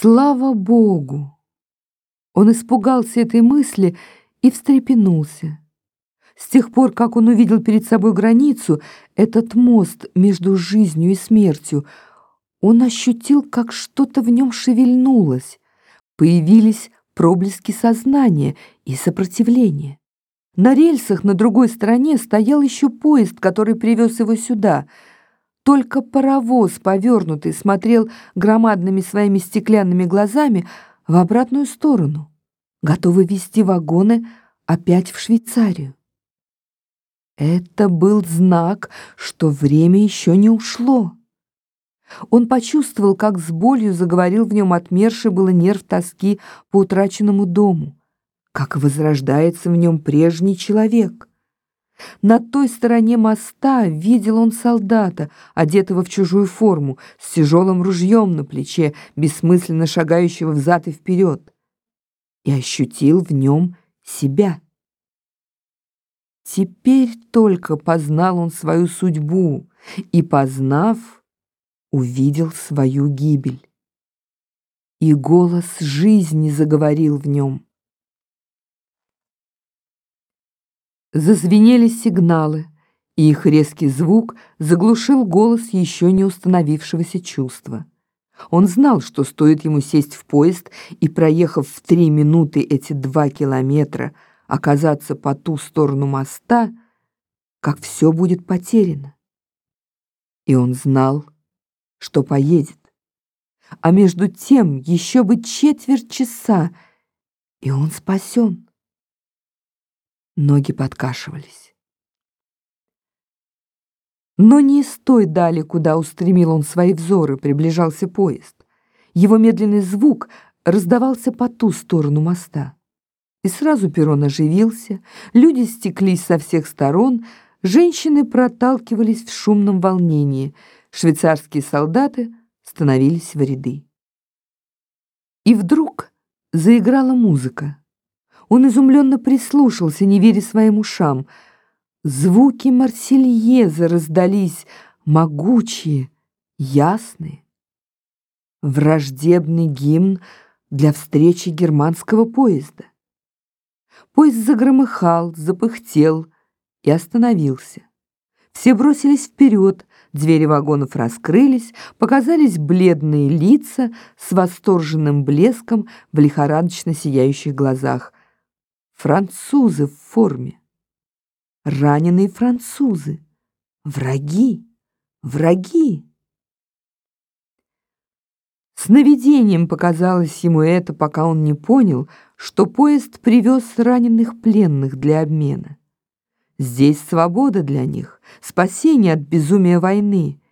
Слава Богу! Он испугался этой мысли и встрепенулся. С тех пор, как он увидел перед собой границу, этот мост между жизнью и смертью, он ощутил, как что-то в нем шевельнулось. Появились проблески сознания и сопротивления. На рельсах на другой стороне стоял еще поезд, который привез его сюда. Только паровоз, повернутый, смотрел громадными своими стеклянными глазами в обратную сторону, готовый вести вагоны опять в Швейцарию. Это был знак, что время еще не ушло. Он почувствовал, как с болью заговорил в нем отмерший было нерв тоски по утраченному дому, как возрождается в нем прежний человек. На той стороне моста видел он солдата, одетого в чужую форму, с тяжелым ружьем на плече, бессмысленно шагающего взад и вперед, и ощутил в нем себя. Теперь только познал он свою судьбу и, познав, увидел свою гибель. И голос жизни заговорил в нем. Зазвенели сигналы, и их резкий звук заглушил голос еще не установившегося чувства. Он знал, что стоит ему сесть в поезд и, проехав в три минуты эти два километра, оказаться по ту сторону моста, как все будет потеряно. И он знал, что поедет. А между тем еще бы четверть часа, и он спасен. Ноги подкашивались. Но не из той дали, куда устремил он свои взоры, приближался поезд. Его медленный звук раздавался по ту сторону моста. И сразу перрон оживился, люди стеклись со всех сторон, женщины проталкивались в шумном волнении, швейцарские солдаты становились в ряды. И вдруг заиграла музыка. Он изумленно прислушался, не веря своим ушам. Звуки Марсельеза раздались, могучие, ясные. Враждебный гимн для встречи германского поезда. Поезд загромыхал, запыхтел и остановился. Все бросились вперед, двери вагонов раскрылись, показались бледные лица с восторженным блеском в лихорадочно сияющих глазах. Французы в форме. Раненые французы. Враги. Враги. Сновидением показалось ему это, пока он не понял, что поезд привез раненых пленных для обмена. Здесь свобода для них, спасение от безумия войны.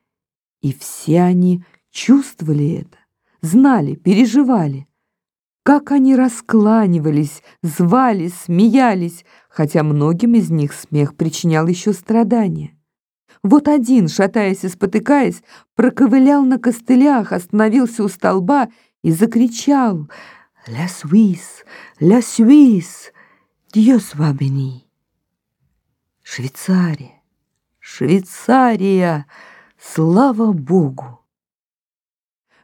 И все они чувствовали это, знали, переживали. Как они раскланивались, звали, смеялись, хотя многим из них смех причинял еще страдания. Вот один, шатаясь и спотыкаясь, проковылял на костылях, остановился у столба и закричал «Ля Суisse! Ля! Dieu soit béni!» Швейцария! Швейцария! Слава Богу!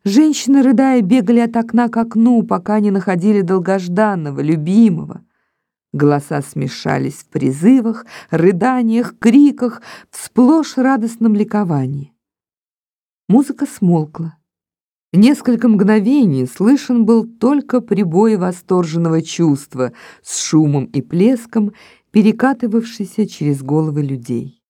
Женщины, рыдая, бегали от окна к окну, пока не находили долгожданного, любимого. Голоса смешались в призывах, рыданиях, криках, в сплошь радостном ликовании. Музыка смолкла. Несколько мгновений слышен был только прибой восторженного чувства с шумом и плеском, перекатывавшийся через головы людей.